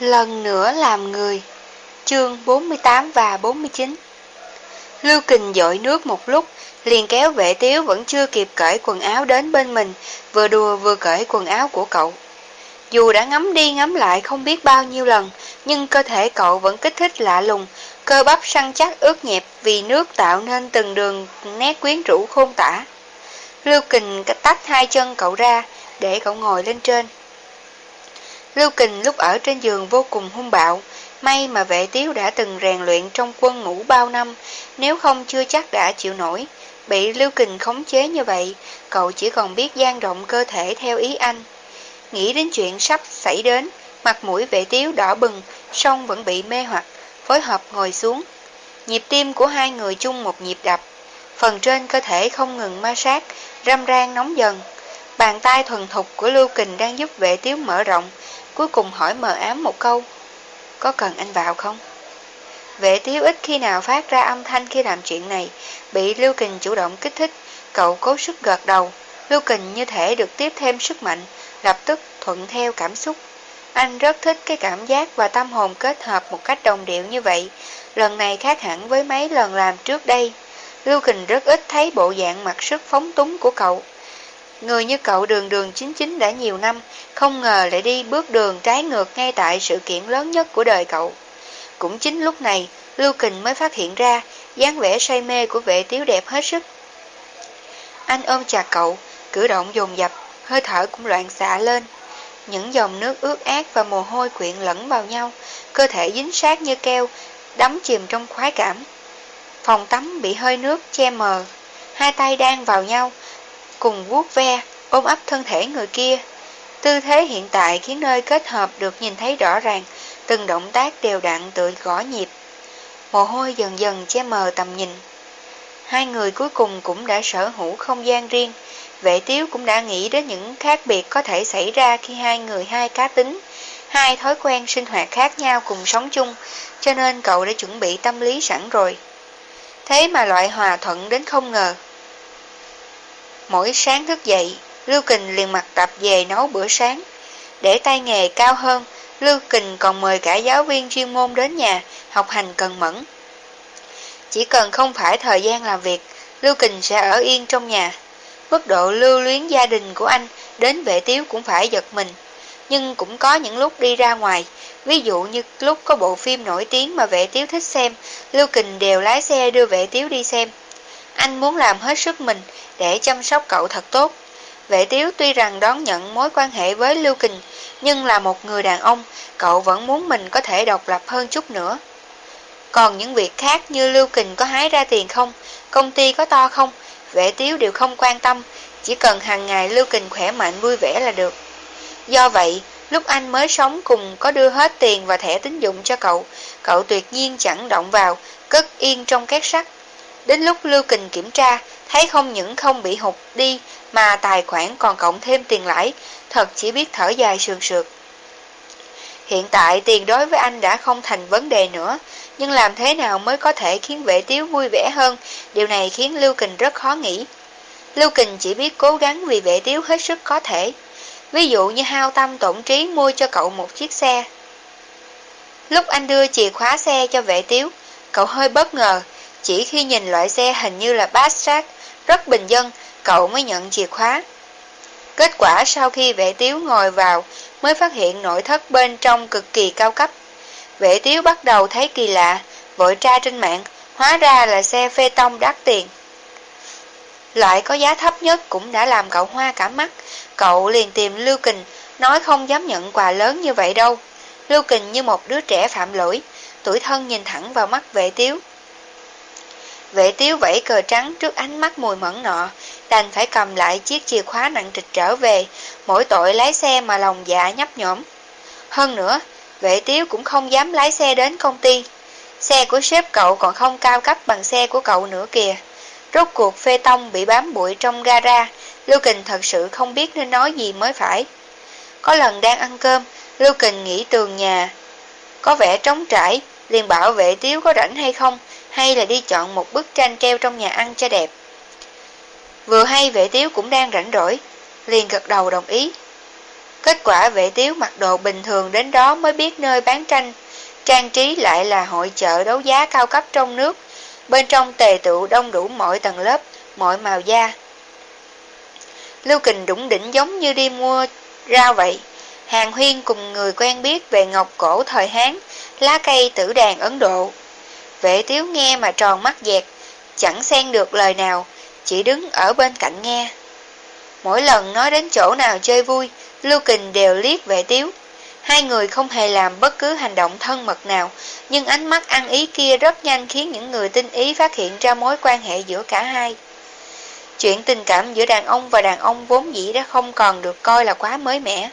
Lần nữa làm người. Chương 48 và 49 Lưu Kình dội nước một lúc, Liền kéo vệ tiếu vẫn chưa kịp cởi quần áo đến bên mình, Vừa đùa vừa cởi quần áo của cậu. Dù đã ngắm đi ngắm lại không biết bao nhiêu lần, Nhưng cơ thể cậu vẫn kích thích lạ lùng, Cơ bắp săn chắc ướt nhẹp Vì nước tạo nên từng đường nét quyến rũ khôn tả. Lưu Kình tách hai chân cậu ra Để cậu ngồi lên trên. Lưu Kình lúc ở trên giường vô cùng hung bạo, may mà vệ tiếu đã từng rèn luyện trong quân ngũ bao năm, nếu không chưa chắc đã chịu nổi. Bị Lưu Kình khống chế như vậy, cậu chỉ còn biết gian rộng cơ thể theo ý anh. Nghĩ đến chuyện sắp xảy đến, mặt mũi vệ tiếu đỏ bừng, song vẫn bị mê hoặc, phối hợp ngồi xuống. Nhịp tim của hai người chung một nhịp đập, phần trên cơ thể không ngừng ma sát, râm ran nóng dần. Bàn tay thuần thục của Lưu Kình đang giúp vệ tiếu mở rộng, cuối cùng hỏi mờ ám một câu. Có cần anh vào không? Vệ tiếu ít khi nào phát ra âm thanh khi làm chuyện này, bị Lưu Kình chủ động kích thích, cậu cố sức gật đầu. Lưu Kình như thể được tiếp thêm sức mạnh, lập tức thuận theo cảm xúc. Anh rất thích cái cảm giác và tâm hồn kết hợp một cách đồng điệu như vậy. Lần này khác hẳn với mấy lần làm trước đây. Lưu Kình rất ít thấy bộ dạng mặt sức phóng túng của cậu. Người như cậu đường đường chính chính đã nhiều năm, không ngờ lại đi bước đường trái ngược ngay tại sự kiện lớn nhất của đời cậu. Cũng chính lúc này, Lưu Kình mới phát hiện ra dáng vẻ say mê của vệ tiếu đẹp hết sức. Anh ôm chặt cậu, cử động dồn dập, hơi thở cũng loạn xạ lên. Những dòng nước ướt át và mồ hôi quyện lẫn vào nhau, cơ thể dính sát như keo, đắm chìm trong khoái cảm. Phòng tắm bị hơi nước che mờ, hai tay đang vào nhau, cùng vuốt ve, ôm ấp thân thể người kia. Tư thế hiện tại khiến nơi kết hợp được nhìn thấy rõ ràng, từng động tác đều đặn tự gõ nhịp. Mồ hôi dần dần che mờ tầm nhìn. Hai người cuối cùng cũng đã sở hữu không gian riêng, vệ tiếu cũng đã nghĩ đến những khác biệt có thể xảy ra khi hai người hai cá tính, hai thói quen sinh hoạt khác nhau cùng sống chung, cho nên cậu đã chuẩn bị tâm lý sẵn rồi. Thế mà loại hòa thuận đến không ngờ. Mỗi sáng thức dậy, Lưu Kình liền mặc tập về nấu bữa sáng. Để tay nghề cao hơn, Lưu Kình còn mời cả giáo viên chuyên môn đến nhà học hành cần mẫn. Chỉ cần không phải thời gian làm việc, Lưu Kình sẽ ở yên trong nhà. Mức độ lưu luyến gia đình của anh đến vệ tiếu cũng phải giật mình. Nhưng cũng có những lúc đi ra ngoài, ví dụ như lúc có bộ phim nổi tiếng mà vệ tiếu thích xem, Lưu Kình đều lái xe đưa vệ tiếu đi xem. Anh muốn làm hết sức mình để chăm sóc cậu thật tốt. Vệ tiếu tuy rằng đón nhận mối quan hệ với Lưu Kình, nhưng là một người đàn ông, cậu vẫn muốn mình có thể độc lập hơn chút nữa. Còn những việc khác như Lưu Kình có hái ra tiền không, công ty có to không, vệ tiếu đều không quan tâm, chỉ cần hàng ngày Lưu Kình khỏe mạnh vui vẻ là được. Do vậy, lúc anh mới sống cùng có đưa hết tiền và thẻ tín dụng cho cậu, cậu tuyệt nhiên chẳng động vào, cất yên trong két sắt. Đến lúc Lưu Kình kiểm tra, thấy không những không bị hụt đi mà tài khoản còn cộng thêm tiền lãi, thật chỉ biết thở dài sườn sượt. Hiện tại tiền đối với anh đã không thành vấn đề nữa, nhưng làm thế nào mới có thể khiến vệ tiếu vui vẻ hơn, điều này khiến Lưu Kình rất khó nghĩ. Lưu Kình chỉ biết cố gắng vì vệ tiếu hết sức có thể. Ví dụ như hao tâm tổn trí mua cho cậu một chiếc xe. Lúc anh đưa chìa khóa xe cho vệ tiếu, cậu hơi bất ngờ, chỉ khi nhìn loại xe hình như là Passat, rất bình dân, cậu mới nhận chìa khóa. Kết quả sau khi vệ tiếu ngồi vào mới phát hiện nội thất bên trong cực kỳ cao cấp. Vệ tiếu bắt đầu thấy kỳ lạ, vội tra trên mạng, hóa ra là xe phê tông đắt tiền. Loại có giá thấp nhất cũng đã làm cậu hoa cả mắt, cậu liền tìm Lưu Kình, nói không dám nhận quà lớn như vậy đâu. Lưu Kình như một đứa trẻ phạm lỗi, tuổi thân nhìn thẳng vào mắt vệ tiếu. Vệ tiếu vẫy cờ trắng trước ánh mắt mùi mẫn nọ, đành phải cầm lại chiếc chìa khóa nặng trịch trở về, mỗi tội lái xe mà lòng dạ nhấp nhổm. Hơn nữa, vệ tiếu cũng không dám lái xe đến công ty. Xe của sếp cậu còn không cao cấp bằng xe của cậu nữa kìa. Rốt cuộc phê tông bị bám bụi trong gara, Lưu Kình thật sự không biết nên nói gì mới phải. Có lần đang ăn cơm, Lưu Kình nghĩ tường nhà. Có vẻ trống trải, liền bảo vệ tiếu có rảnh hay không, hay là đi chọn một bức tranh treo trong nhà ăn cho đẹp. Vừa hay vệ tiếu cũng đang rảnh rỗi, liền gật đầu đồng ý. Kết quả vệ tiếu mặc đồ bình thường đến đó mới biết nơi bán tranh. Trang trí lại là hội chợ đấu giá cao cấp trong nước. Bên trong tề tụ đông đủ mọi tầng lớp, mọi màu da. Lưu Kình đủng đỉnh giống như đi mua rau vậy. Hàng Huyên cùng người quen biết về ngọc cổ thời Hán, lá cây tử đàn Ấn Độ. Vệ tiếu nghe mà tròn mắt dẹt, chẳng xen được lời nào, chỉ đứng ở bên cạnh nghe. Mỗi lần nói đến chỗ nào chơi vui, Lưu Kình đều liếc vệ tiếu. Hai người không hề làm bất cứ hành động thân mật nào, nhưng ánh mắt ăn ý kia rất nhanh khiến những người tinh ý phát hiện ra mối quan hệ giữa cả hai. Chuyện tình cảm giữa đàn ông và đàn ông vốn dĩ đã không còn được coi là quá mới mẻ.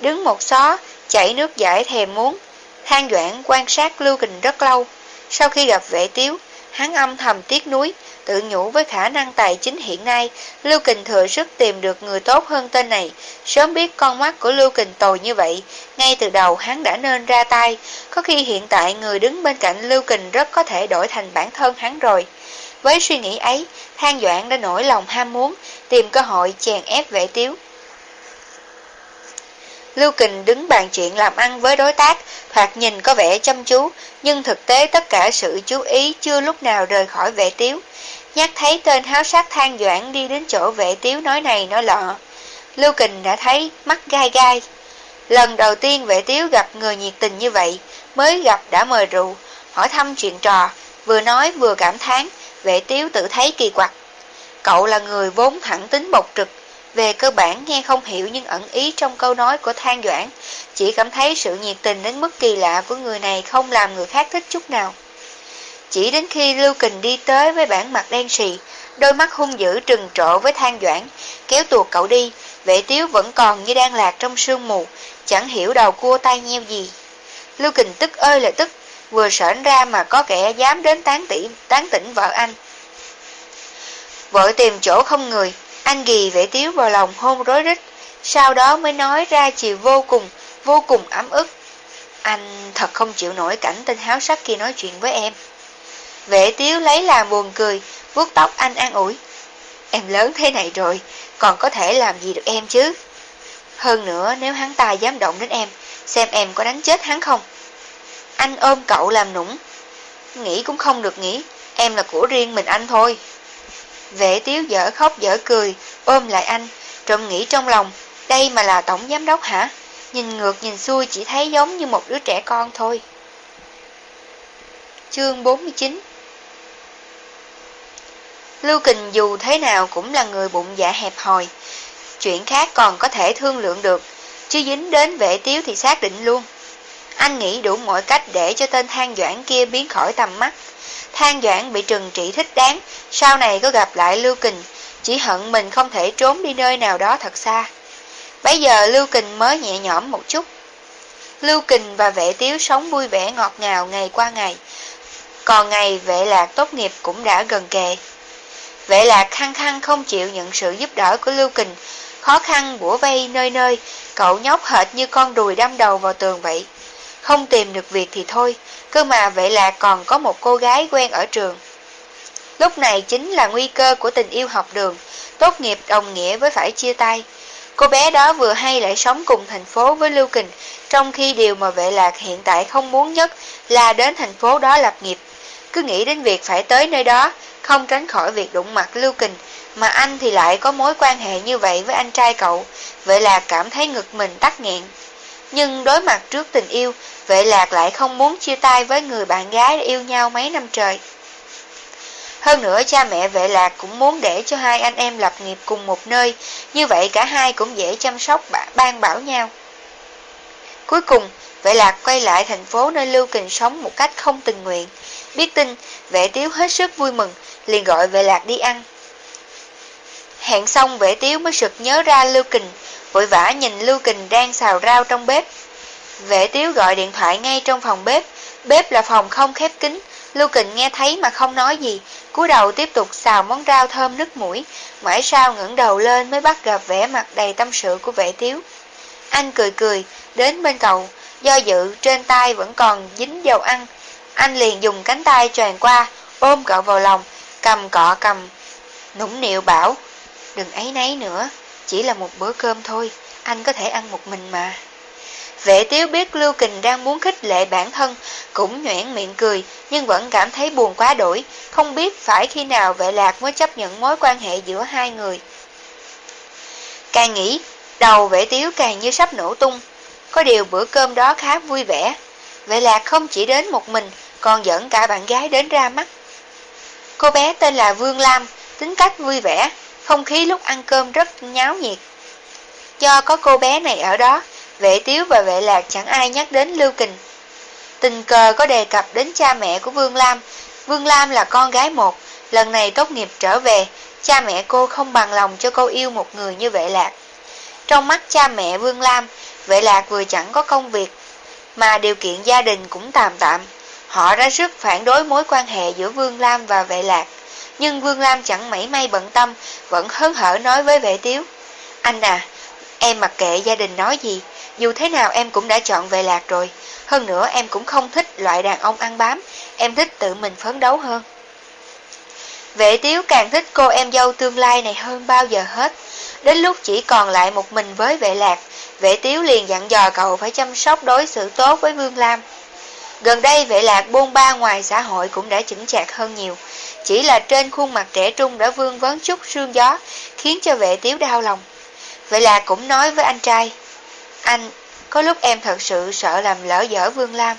Đứng một xó, chảy nước giải thèm muốn, Thang doãn quan sát Lưu Kình rất lâu. Sau khi gặp vệ tiếu, hắn âm thầm tiếc nuối, tự nhủ với khả năng tài chính hiện nay, Lưu Kình thừa sức tìm được người tốt hơn tên này. Sớm biết con mắt của Lưu Kình tồi như vậy, ngay từ đầu hắn đã nên ra tay, có khi hiện tại người đứng bên cạnh Lưu Kình rất có thể đổi thành bản thân hắn rồi. Với suy nghĩ ấy, Thang Doãn đã nổi lòng ham muốn, tìm cơ hội chèn ép vệ tiếu. Lưu Kình đứng bàn chuyện làm ăn với đối tác, thoạt nhìn có vẻ chăm chú, nhưng thực tế tất cả sự chú ý chưa lúc nào rời khỏi vệ tiếu. Nhắc thấy tên háo sát than doãn đi đến chỗ vệ tiếu nói này nói lọ. Lưu Kình đã thấy mắt gai gai. Lần đầu tiên vệ tiếu gặp người nhiệt tình như vậy, mới gặp đã mời rượu, hỏi thăm chuyện trò, vừa nói vừa cảm thán, vệ tiếu tự thấy kỳ quặc. Cậu là người vốn thẳng tính bộc trực, về cơ bản nghe không hiểu nhưng ẩn ý trong câu nói của Thang Doãn, chỉ cảm thấy sự nhiệt tình đến mức kỳ lạ của người này không làm người khác thích chút nào. Chỉ đến khi Lưu Kình đi tới với bản mặt đen xì, đôi mắt hung dữ trừng trộ với Thang Doãn, kéo tuột cậu đi, vệ tiếu vẫn còn như đang lạc trong sương mù, chẳng hiểu đầu cua tay nheo gì. Lưu Kình tức ơi là tức, vừa sởn ra mà có kẻ dám đến tán tỉ, tán tỉnh vợ anh. Vợ tìm chỗ không người, anh ghi vẽ tiếu vào lòng hôn rối rít, sau đó mới nói ra chiều vô cùng, vô cùng ấm ức. Anh thật không chịu nổi cảnh tên háo sắc kia nói chuyện với em. Vệ tiếu lấy làm buồn cười, vuốt tóc anh an ủi. Em lớn thế này rồi, còn có thể làm gì được em chứ? Hơn nữa nếu hắn ta dám động đến em, xem em có đánh chết hắn không? Anh ôm cậu làm nũng. Nghĩ cũng không được nghĩ, em là của riêng mình anh thôi. Vệ tiếu dở khóc dở cười, ôm lại anh, trộm nghĩ trong lòng, đây mà là tổng giám đốc hả? Nhìn ngược nhìn xuôi chỉ thấy giống như một đứa trẻ con thôi. Chương 49 Lưu Kình dù thế nào cũng là người bụng dạ hẹp hòi, chuyện khác còn có thể thương lượng được, chứ dính đến vệ tiếu thì xác định luôn. Anh nghĩ đủ mọi cách để cho tên than doãn kia biến khỏi tầm mắt. Than Doãn bị trừng trị thích đáng, sau này có gặp lại Lưu Kình, chỉ hận mình không thể trốn đi nơi nào đó thật xa. Bây giờ Lưu Kình mới nhẹ nhõm một chút. Lưu Kình và vệ tiếu sống vui vẻ ngọt ngào ngày qua ngày, còn ngày vệ lạc tốt nghiệp cũng đã gần kề. Vệ lạc khăng khăng không chịu nhận sự giúp đỡ của Lưu Kình, khó khăn bủa vây nơi nơi, cậu nhóc hệt như con đùi đâm đầu vào tường vậy. Không tìm được việc thì thôi, cơ mà vậy là còn có một cô gái quen ở trường. Lúc này chính là nguy cơ của tình yêu học đường, tốt nghiệp đồng nghĩa với phải chia tay. Cô bé đó vừa hay lại sống cùng thành phố với Lưu Kình, trong khi điều mà vệ lạc hiện tại không muốn nhất là đến thành phố đó lập nghiệp. Cứ nghĩ đến việc phải tới nơi đó, không tránh khỏi việc đụng mặt Lưu Kình, mà anh thì lại có mối quan hệ như vậy với anh trai cậu, vậy là cảm thấy ngực mình tắc nghẹn. Nhưng đối mặt trước tình yêu, Vệ lạc lại không muốn chia tay với người bạn gái yêu nhau mấy năm trời. Hơn nữa cha mẹ vệ lạc cũng muốn để cho hai anh em lập nghiệp cùng một nơi, như vậy cả hai cũng dễ chăm sóc ban bảo nhau. Cuối cùng, vệ lạc quay lại thành phố nơi Lưu Kình sống một cách không tình nguyện. Biết tin, vệ tiếu hết sức vui mừng, liền gọi vệ lạc đi ăn. Hẹn xong vệ tiếu mới sực nhớ ra Lưu Kình, vội vã nhìn Lưu Kình đang xào rau trong bếp. Vệ tiếu gọi điện thoại ngay trong phòng bếp, bếp là phòng không khép kín, Lưu Kình nghe thấy mà không nói gì, cúi đầu tiếp tục xào món rau thơm nức mũi, mãi sau ngẩng đầu lên mới bắt gặp vẻ mặt đầy tâm sự của vệ tiếu. Anh cười cười, đến bên cầu, do dự trên tay vẫn còn dính dầu ăn, anh liền dùng cánh tay tràn qua, ôm cậu vào lòng, cầm cọ cầm, nũng nịu bảo, đừng ấy nấy nữa, chỉ là một bữa cơm thôi, anh có thể ăn một mình mà. Vệ tiếu biết Lưu Kình đang muốn khích lệ bản thân, cũng nhoẻn miệng cười, nhưng vẫn cảm thấy buồn quá đổi, không biết phải khi nào vệ lạc mới chấp nhận mối quan hệ giữa hai người. Càng nghĩ, đầu vệ tiếu càng như sắp nổ tung, có điều bữa cơm đó khá vui vẻ. Vệ lạc không chỉ đến một mình, còn dẫn cả bạn gái đến ra mắt. Cô bé tên là Vương Lam, tính cách vui vẻ, không khí lúc ăn cơm rất nháo nhiệt. Do có cô bé này ở đó, vệ tiếu và vệ lạc chẳng ai nhắc đến Lưu Kình. Tình cờ có đề cập đến cha mẹ của Vương Lam. Vương Lam là con gái một, lần này tốt nghiệp trở về, cha mẹ cô không bằng lòng cho cô yêu một người như vệ lạc. Trong mắt cha mẹ Vương Lam, vệ lạc vừa chẳng có công việc, mà điều kiện gia đình cũng tạm tạm. Họ ra sức phản đối mối quan hệ giữa Vương Lam và vệ lạc. Nhưng Vương Lam chẳng mảy may bận tâm, vẫn hớn hở nói với vệ tiếu. Anh à, em mặc kệ gia đình nói gì, dù thế nào em cũng đã chọn vệ lạc rồi. Hơn nữa em cũng không thích loại đàn ông ăn bám, em thích tự mình phấn đấu hơn. Vệ tiếu càng thích cô em dâu tương lai này hơn bao giờ hết. Đến lúc chỉ còn lại một mình với vệ lạc, vệ tiếu liền dặn dò cậu phải chăm sóc đối xử tốt với Vương Lam. Gần đây vệ lạc buôn ba ngoài xã hội cũng đã chững chạc hơn nhiều. Chỉ là trên khuôn mặt trẻ trung đã vương vấn chút sương gió, khiến cho vệ tiếu đau lòng. Vệ lạc cũng nói với anh trai, Anh, có lúc em thật sự sợ làm lỡ dở Vương Lam.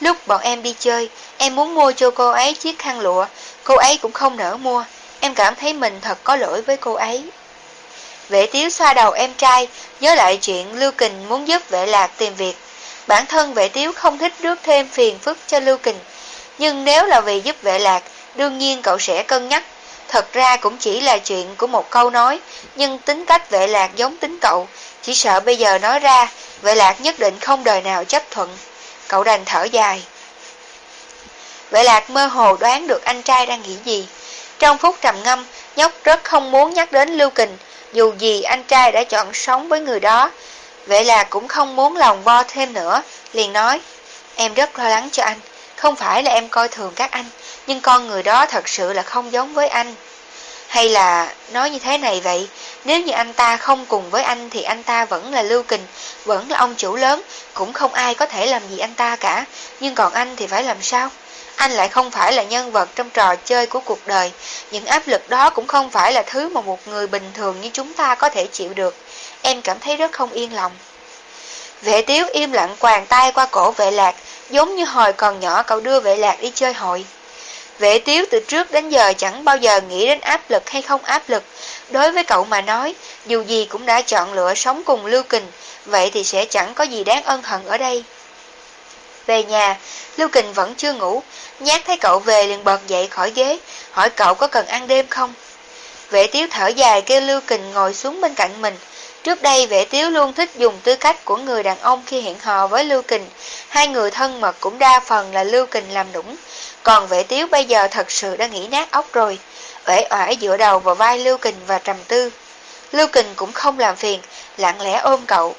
Lúc bọn em đi chơi, em muốn mua cho cô ấy chiếc khăn lụa, cô ấy cũng không nỡ mua. Em cảm thấy mình thật có lỗi với cô ấy. Vệ tiếu xoa đầu em trai, nhớ lại chuyện Lưu Kình muốn giúp vệ lạc tìm việc. Bản thân vệ tiếu không thích rước thêm phiền phức cho Lưu Kình. Nhưng nếu là vì giúp vệ lạc, đương nhiên cậu sẽ cân nhắc. Thật ra cũng chỉ là chuyện của một câu nói, nhưng tính cách vệ lạc giống tính cậu, chỉ sợ bây giờ nói ra, vệ lạc nhất định không đời nào chấp thuận. Cậu đành thở dài. Vệ lạc mơ hồ đoán được anh trai đang nghĩ gì. Trong phút trầm ngâm, nhóc rất không muốn nhắc đến Lưu Kình, dù gì anh trai đã chọn sống với người đó. Vậy là cũng không muốn lòng bo thêm nữa, liền nói, em rất lo lắng cho anh, không phải là em coi thường các anh, nhưng con người đó thật sự là không giống với anh. Hay là nói như thế này vậy, nếu như anh ta không cùng với anh thì anh ta vẫn là Lưu Kình, vẫn là ông chủ lớn, cũng không ai có thể làm gì anh ta cả, nhưng còn anh thì phải làm sao? Anh lại không phải là nhân vật trong trò chơi của cuộc đời, những áp lực đó cũng không phải là thứ mà một người bình thường như chúng ta có thể chịu được. Em cảm thấy rất không yên lòng. Vệ tiếu im lặng quàng tay qua cổ vệ lạc, giống như hồi còn nhỏ cậu đưa vệ lạc đi chơi hội. Vệ tiếu từ trước đến giờ chẳng bao giờ nghĩ đến áp lực hay không áp lực. Đối với cậu mà nói, dù gì cũng đã chọn lựa sống cùng Lưu Kình, vậy thì sẽ chẳng có gì đáng ân hận ở đây. Về nhà, Lưu Kình vẫn chưa ngủ, nhát thấy cậu về liền bật dậy khỏi ghế, hỏi cậu có cần ăn đêm không. Vệ tiếu thở dài kêu Lưu Kình ngồi xuống bên cạnh mình. Trước đây vệ tiếu luôn thích dùng tư cách của người đàn ông khi hẹn hò với Lưu Kình. Hai người thân mật cũng đa phần là Lưu Kình làm đúng, Còn vệ tiếu bây giờ thật sự đã nghĩ nát óc rồi. Uể oải dựa đầu vào vai Lưu Kình và trầm tư. Lưu Kình cũng không làm phiền, lặng lẽ ôm cậu.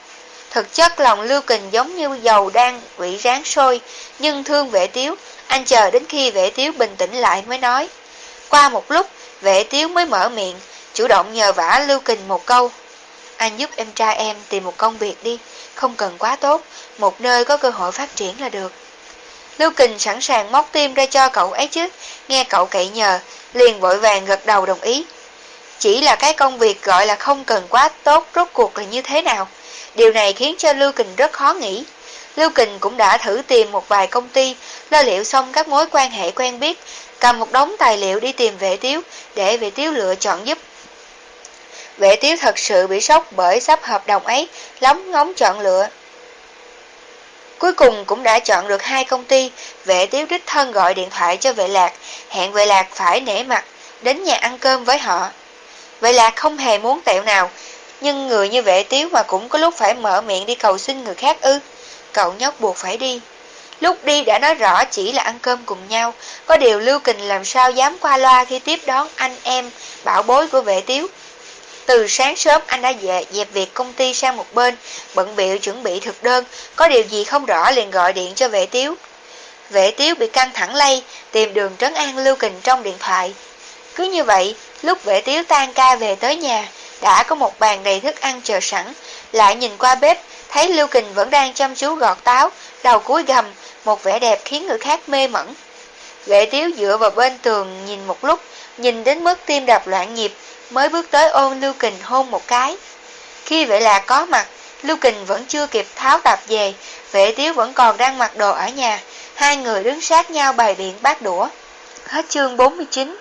Thực chất lòng Lưu Kình giống như dầu đang bị ráng sôi, nhưng thương vệ tiếu, anh chờ đến khi vệ tiếu bình tĩnh lại mới nói. Qua một lúc, vệ tiếu mới mở miệng, chủ động nhờ vả Lưu Kình một câu. Anh giúp em trai em tìm một công việc đi, không cần quá tốt, một nơi có cơ hội phát triển là được. Lưu Kình sẵn sàng móc tim ra cho cậu ấy chứ, nghe cậu cậy nhờ, liền vội vàng gật đầu đồng ý. Chỉ là cái công việc gọi là không cần quá tốt rốt cuộc là như thế nào. Điều này khiến cho Lưu Kình rất khó nghĩ. Lưu Kình cũng đã thử tìm một vài công ty, lo liệu xong các mối quan hệ quen biết, cầm một đống tài liệu đi tìm vệ tiếu, để vệ tiếu lựa chọn giúp. Vệ tiếu thật sự bị sốc bởi sắp hợp đồng ấy, lóng ngóng chọn lựa. Cuối cùng cũng đã chọn được hai công ty, vệ tiếu đích thân gọi điện thoại cho vệ lạc, hẹn vệ lạc phải nể mặt, đến nhà ăn cơm với họ. Vệ lạc không hề muốn tẹo nào, nhưng người như vệ tiếu mà cũng có lúc phải mở miệng đi cầu xin người khác ư. Cậu nhóc buộc phải đi. Lúc đi đã nói rõ chỉ là ăn cơm cùng nhau, có điều Lưu Kình làm sao dám qua loa khi tiếp đón anh em, bảo bối của vệ tiếu. Từ sáng sớm anh đã dẹp, dẹp việc công ty sang một bên, bận biểu chuẩn bị thực đơn, có điều gì không rõ liền gọi điện cho vệ tiếu. Vệ tiếu bị căng thẳng lây, tìm đường trấn an Lưu Kình trong điện thoại. Cứ như vậy, lúc vệ tiếu tan ca về tới nhà, đã có một bàn đầy thức ăn chờ sẵn, lại nhìn qua bếp, thấy Lưu Kình vẫn đang chăm chú gọt táo, đầu cúi gầm, một vẻ đẹp khiến người khác mê mẩn. Vệ tiếu dựa vào bên tường nhìn một lúc, nhìn đến mức tim đập loạn nhịp, mới bước tới ôm Lưu Kình hôn một cái. Khi vệ lạc có mặt, Lưu Kình vẫn chưa kịp tháo tạp về, vệ tiếu vẫn còn đang mặc đồ ở nhà, hai người đứng sát nhau bày biện bát đũa. Hết chương 49